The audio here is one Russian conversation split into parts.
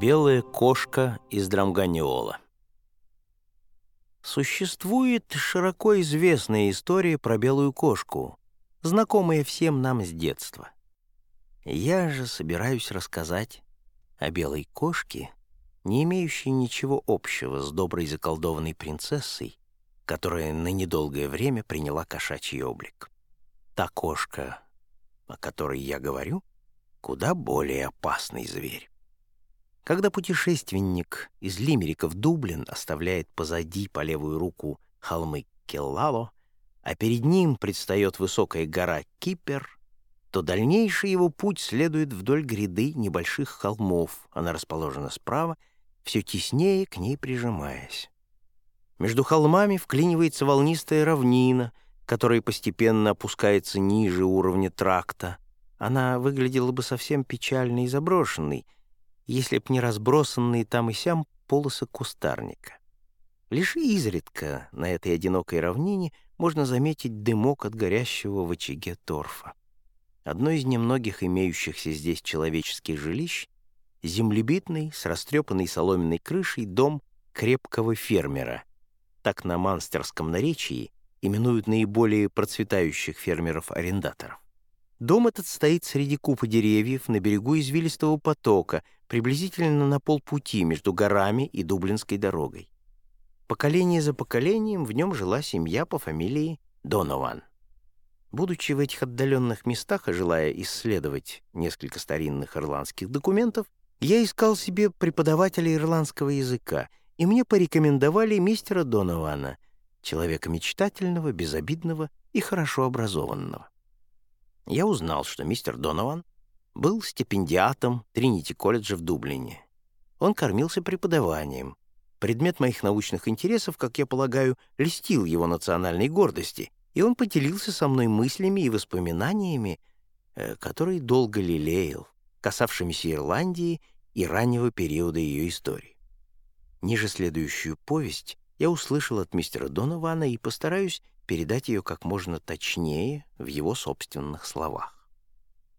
Белая кошка из Драмганиола. Существует широко известная история про белую кошку, знакомая всем нам с детства. Я же собираюсь рассказать о белой кошке, не имеющей ничего общего с доброй заколдованной принцессой, которая на недолгое время приняла кошачий облик. Та кошка, о которой я говорю, куда более опасный зверь. Когда путешественник из Лимерика в Дублин оставляет позади по левую руку холмы Келлало, а перед ним предстает высокая гора Кипер, то дальнейший его путь следует вдоль гряды небольших холмов, она расположена справа, все теснее к ней прижимаясь. Между холмами вклинивается волнистая равнина, которая постепенно опускается ниже уровня тракта. Она выглядела бы совсем печальной и заброшенной — если б не разбросанные там и сям полосы кустарника. Лишь изредка на этой одинокой равнине можно заметить дымок от горящего в очаге торфа. Одно из немногих имеющихся здесь человеческих жилищ — землебитный, с растрепанной соломенной крышей дом крепкого фермера. Так на манстерском наречии именуют наиболее процветающих фермеров-арендаторов. Дом этот стоит среди купы деревьев на берегу извилистого потока, приблизительно на полпути между горами и Дублинской дорогой. Поколение за поколением в нем жила семья по фамилии Донован. Будучи в этих отдаленных местах и желая исследовать несколько старинных ирландских документов, я искал себе преподавателя ирландского языка, и мне порекомендовали мистера Донована, человека мечтательного, безобидного и хорошо образованного я узнал, что мистер Донован был стипендиатом Тринити-колледжа в Дублине. Он кормился преподаванием. Предмет моих научных интересов, как я полагаю, льстил его национальной гордости, и он поделился со мной мыслями и воспоминаниями, э, которые долго лелеял, касавшимися Ирландии и раннего периода ее истории. Ниже следующую повесть я услышал от мистера Донована и постараюсь передать ее как можно точнее в его собственных словах.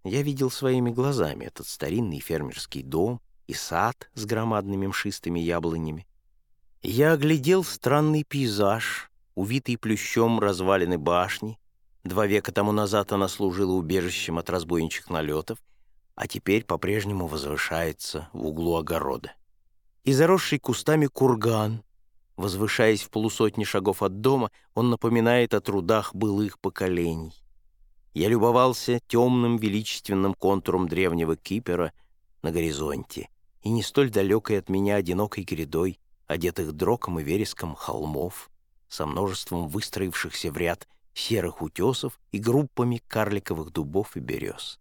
Я видел своими глазами этот старинный фермерский дом и сад с громадными мшистыми яблонями. Я оглядел странный пейзаж, увитый плющом развалины башни. Два века тому назад она служила убежищем от разбойничьих налетов, а теперь по-прежнему возвышается в углу огорода. И заросший кустами курган, Возвышаясь в полусотни шагов от дома, он напоминает о трудах былых поколений. Я любовался темным величественным контуром древнего Кипера на горизонте и не столь далекой от меня одинокой грядой, одетых дроком и вереском холмов, со множеством выстроившихся в ряд серых утесов и группами карликовых дубов и берез.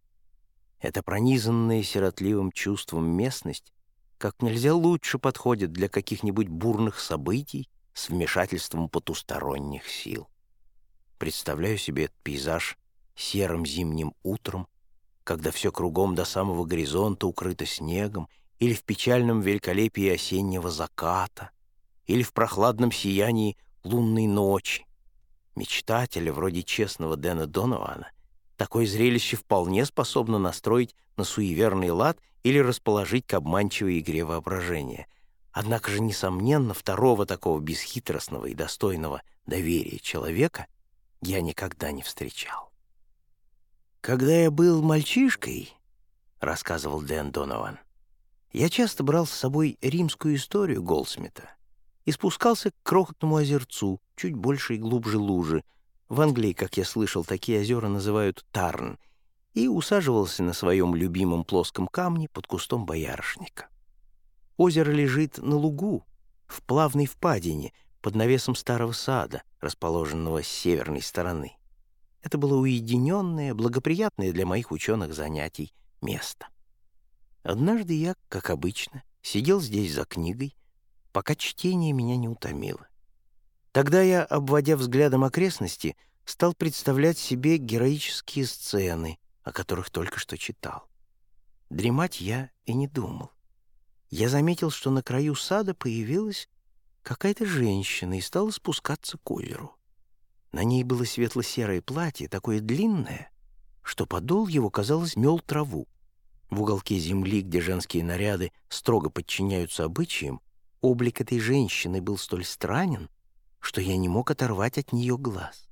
Эта пронизанная сиротливым чувством местность как нельзя лучше подходит для каких-нибудь бурных событий с вмешательством потусторонних сил. Представляю себе этот пейзаж серым зимним утром, когда все кругом до самого горизонта укрыто снегом, или в печальном великолепии осеннего заката, или в прохладном сиянии лунной ночи. Мечтателя вроде честного Дэна Донована такое зрелище вполне способно настроить на суеверный лад или расположить к обманчивой игре воображения. Однако же, несомненно, второго такого бесхитростного и достойного доверия человека я никогда не встречал. «Когда я был мальчишкой», — рассказывал Дэн Донован, «я часто брал с собой римскую историю Голдсмита и спускался к крохотному озерцу, чуть больше и глубже лужи. В Англии, как я слышал, такие озера называют Тарн — и усаживался на своем любимом плоском камне под кустом боярышника. Озеро лежит на лугу, в плавной впадине, под навесом старого сада, расположенного с северной стороны. Это было уединенное, благоприятное для моих ученых занятий место. Однажды я, как обычно, сидел здесь за книгой, пока чтение меня не утомило. Тогда я, обводя взглядом окрестности, стал представлять себе героические сцены, о которых только что читал. Дремать я и не думал. Я заметил, что на краю сада появилась какая-то женщина и стала спускаться к озеру. На ней было светло-серое платье, такое длинное, что подол его, казалось, мел траву. в уголке земли, где женские наряды строго подчиняются обычаям, облик этой женщины был столь странен, что я не мог оторвать от нее глаз.